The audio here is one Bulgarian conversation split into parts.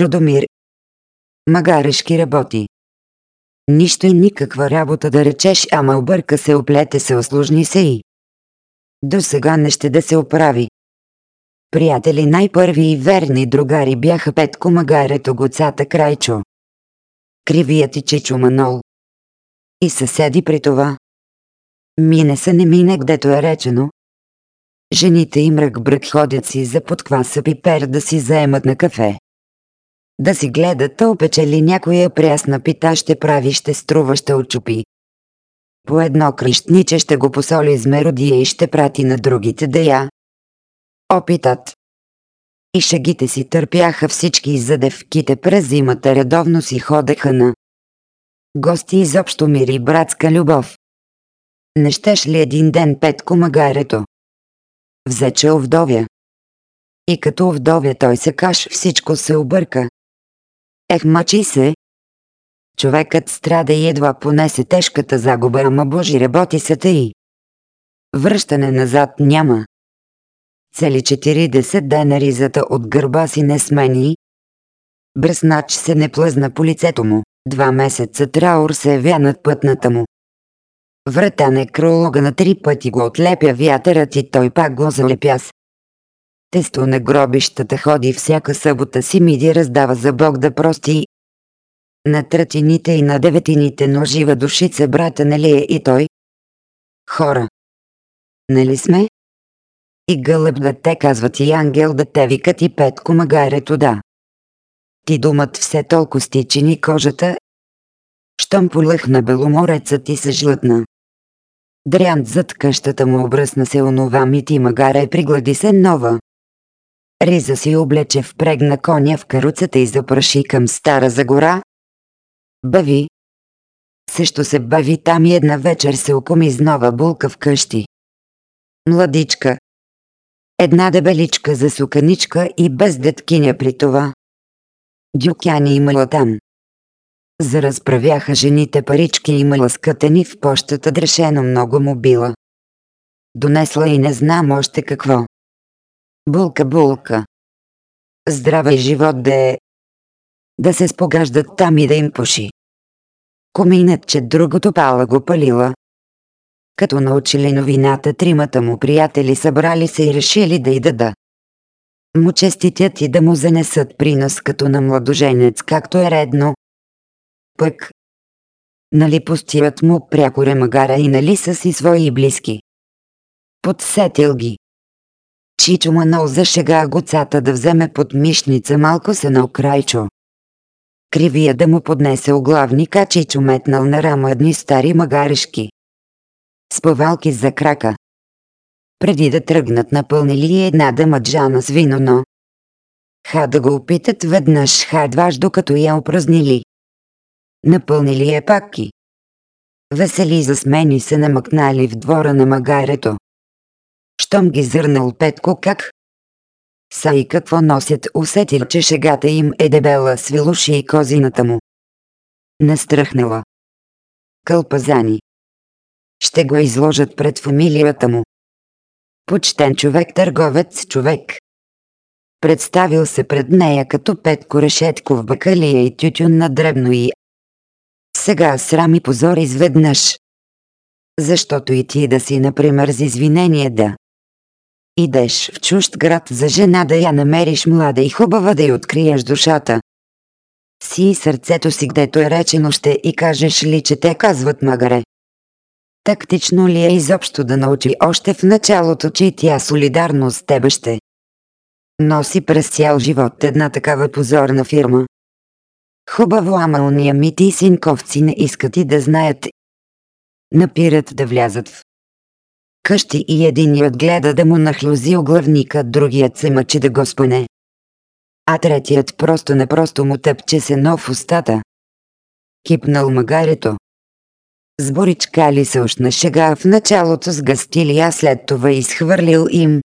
Чудомир. Магарешки работи. Нищо и никаква работа да речеш, ама обърка се, оплете се, осложни се и. До сега не ще да се оправи. Приятели най-първи и верни другари бяха Петко Магарето Гоцата Крайчо. Кривият и Чичо Манол. И съседи при това. Мине се не мине, гдето е речено. Жените им рък брък ходят си за подкваса пипер да си заемат на кафе. Да си гледат, то опечели някоя прясна пита ще прави, ще струва, ще очупи. По едно кръщниче ще го посоли с меродия и ще прати на другите да я. Опитат. И шегите си търпяха всички за девките през зимата редовно си ходеха на гости изобщо мири братска любов. Не щеш ли един ден Петко магарето? Взе, че овдовя. И като овдовя той се каш, всичко се обърка. Ех, мъчи се. Човекът страда и едва понесе тежката загуба, ама божи работи се тъй. Връщане назад няма. Цели 40 дена ризата от гърба си не смени. Бръснач се не плъзна по лицето му. Два месеца траур се явя над пътната му. Врата некролога на три пъти го отлепя вятърът и той пак го залепя с. Тесто на гробищата ходи всяка събота си миди раздава за Бог да прости. На тратините и на деветините но жива душица брата нали е и той? Хора. Нали сме? И гълъб да те казват и ангел да те викат и петко магарето да. Ти думат все толкова стичени кожата. Щом полъхна беломорецът и се жлътна. Дрянт зад къщата му обръсна се онова мити магара и приглади се нова. Риза си облече впрегна коня в каруцата и запраши към Стара Загора. Бави. Също се бави там и една вечер се окоми с нова булка в къщи. Младичка. Една дебеличка за суканичка и без деткиня при това. Дюкяни имала там. Заразправяха жените парички имала скътени в пощата дрешено много му била. Донесла и не знам още какво. Булка, булка. Здраве и живот да е. Да се спогаждат там и да им пуши. Коминът, че другото пала го палила. Като научили новината, тримата му приятели събрали се и решили да и да му честитят и да му занесат принос като на младоженец, както е редно. Пък, нали постират му пряко ремагара и нали са си свои близки. Подсетил ги. Чичо манал за шега гоцата да вземе под мишница малко се на окрайчо. Кривия да му поднесе оглавник, а Чичо метнал на рама едни стари магарешки. С повалки за крака. Преди да тръгнат напълнили една дамаджана с вино, но... Ха да го опитат веднъж, ха едваж докато я опразнили. Напълнили е паки. Весели засмени се намъкнали в двора на магарето щом ги зърнал Петко как. Са и какво носят, усетил, че шегата им е дебела с вилуши и козината му. Настръхнала. Кълпазани. Ще го изложат пред фамилията му. Почтен човек, търговец човек. Представил се пред нея като Петко в бакалия и тютюн на дребно и сега срам и позор изведнъж. Защото и ти да си, например, с извинение да Идеш в чужд град за жена да я намериш млада и хубава да й откриеш душата. Си и сърцето си гдето е речено ще и кажеш ли, че те казват магаре. Тактично ли е изобщо да научи още в началото, че и тя солидарно с тебе ще носи през цял живот една такава позорна фирма. Хубаво, ама уния мити и синковци не искат и да знаят. Напират да влязат в къщи и единият гледа да му нахлюзи оглавника, другият се мъчи да го спъне. А третият просто-напросто му тъпче се нов устата. Кипнал магарето. Сборичкали се уж на шега в началото с гастили, а след това изхвърлил им.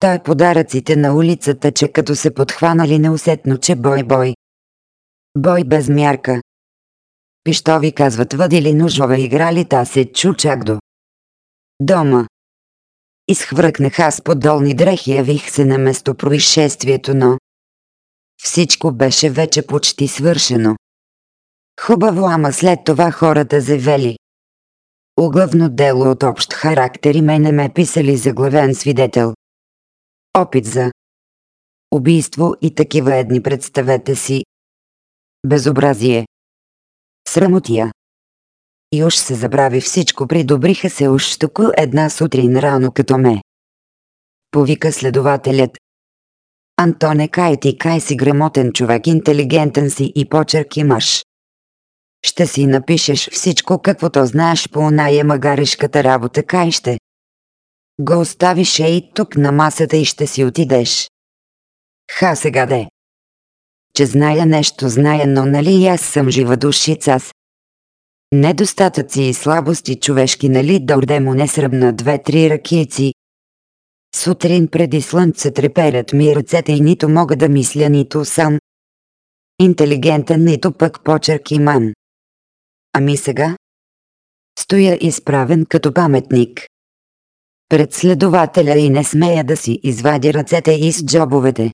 Той подаръците на улицата, че като се подхванали неусетно, че бой-бой. Бой без мярка. Пищови казват въдили ножове играли, та се чу чак до дома. Изхвъркнах аз по долни дрехи, явих се на место происшествието, но Всичко беше вече почти свършено. Хубаво, ама след това хората завели. Оглавно дело от общ характер и мене ме писали за главен свидетел. Опит за убийство и такива едни представете си. Безобразие. Срамотия. И уж се забрави всичко, придобриха се уж тук една сутрин рано като ме. Повика следователят. Антоне кай ти кай си грамотен човек, интелигентен си и почерк имаш. Ще си напишеш всичко каквото знаеш по оная магарешката работа, кай ще. Го оставиш и тук на масата и ще си отидеш. Ха сега де. Че зная нещо, зная, но нали аз съм жива душица. Недостатъци и слабости човешки, нали дорде му не сръбна две-три ракийци. Сутрин преди слънце треперят ми ръцете и нито мога да мисля, нито сам. Интелигентен, нито пък почерк имам. Ами сега? Стоя изправен като паметник. Пред следователя и не смея да си извадя ръцете из джобовете.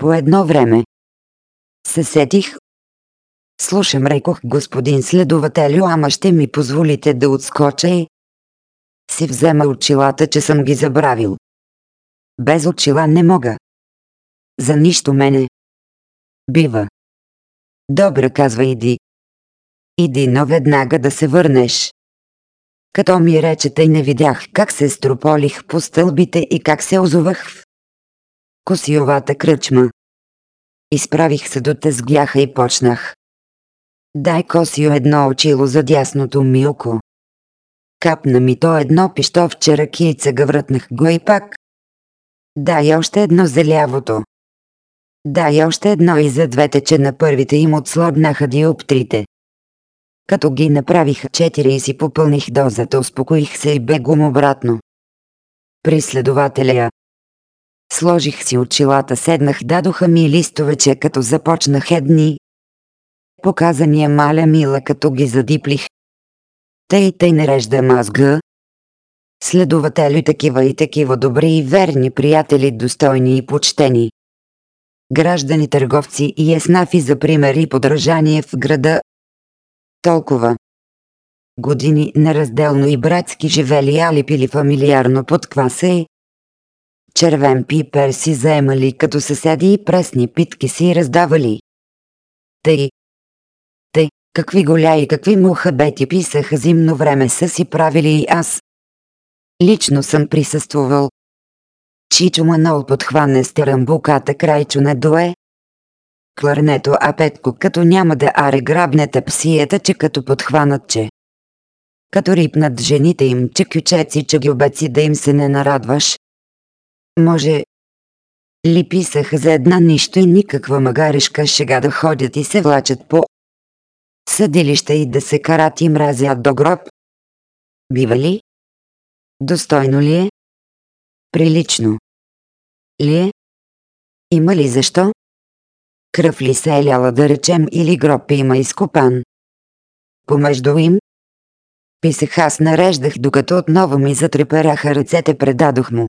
По едно време. Се сетих. Слушам, рекох господин следователю, ама ще ми позволите да отскоча и си взема очилата, че съм ги забравил. Без очила не мога. За нищо мене. Бива. Добре, казва иди. Иди, но веднага да се върнеш. Като ми речете не видях как се строполих по стълбите и как се озовах в косиовата кръчма. Изправих се до тезгяха и почнах. Дай косио едно очило за дясното ми око. Капна ми то едно пищовче ракийца, гъврътнах го и пак. Дай още едно за лявото. Дай още едно и за двете, че на първите им отслабнаха диоптрите. Като ги направиха четири и си попълних дозата, успокоих се и бегом обратно. При следователя. Сложих си очилата, седнах, дадоха ми листовече, като започнах едни. Показания маля мила, като ги задиплих. Тъй тъй нарежда мазга. Следователи такива и такива добри и верни приятели, достойни и почтени. Граждани, търговци и еснафи за пример и подражание в града, толкова години неразделно и братски живели али пили фамилиарно под кваса и червен пипер си заемали като съседи и пресни питки си раздавали. Тъй, какви голя и какви мухабети писаха зимно време са си правили и аз. Лично съм присъствувал. Чичо Манол подхване с терамбуката крайчо на дое, кларнето, а Петко като няма да аре грабнете псиета, че като подхванат, че като рипнат жените им, че кючеци, че гюбеци да им се не нарадваш. Може ли писаха за една нищо и никаква магарешка шега да ходят и се влачат по съдилища и да се карат и мразят до гроб? Бива ли? Достойно ли е? Прилично. Ли е? Има ли защо? Кръв ли се е ляла да речем или гроб има изкопан? Помежду им? Писах аз нареждах, докато отново ми затрепераха ръцете, предадох му.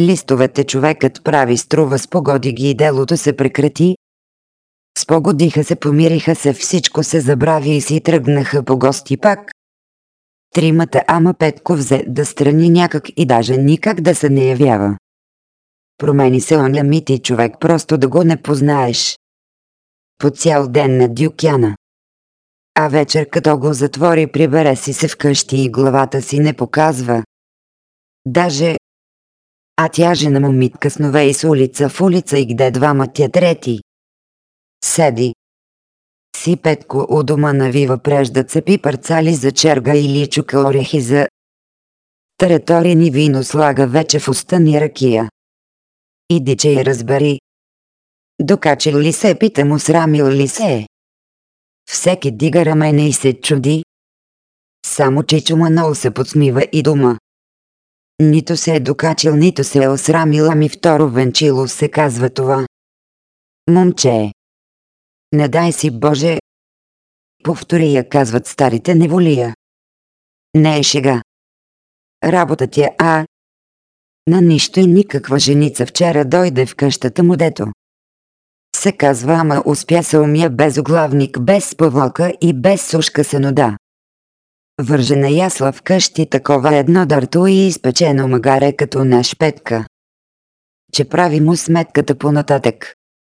Листовете човекът прави струва с погоди ги и делото се прекрати. Спогодиха се, помириха се, всичко се забрави и си тръгнаха по гости пак. Тримата ама Петко взе да страни някак и даже никак да се не явява. Промени се оня мити човек просто да го не познаеш. По цял ден на дюкяна. А вечер като го затвори прибере си се вкъщи и главата си не показва. Даже а тя жена му митка снове и с улица в улица и где двама тя трети. Седи. Си Петко у дома навива прежда цепи парцали за черга или чука орехи за територини вино слага вече в уста ни ракия. Иди, че я разбери. Докачил ли се, пита му срамил ли се. Всеки дига рамене и се чуди. Само Чичо Манол се подсмива и дума. Нито се е докачил, нито се е осрамил, ами второ венчило се казва това. Момче. Не дай си Боже. Повтори я, казват старите неволия. Не е шега. Работа ти е, а на нищо и никаква женица вчера дойде в къщата му дето. се казва, ама успя се умия без оглавник, без повлака и без сушка сенода. Вържена ясла в къщи такова едно дърто и изпечено магаре като наш петка. Че прави му сметката понататък.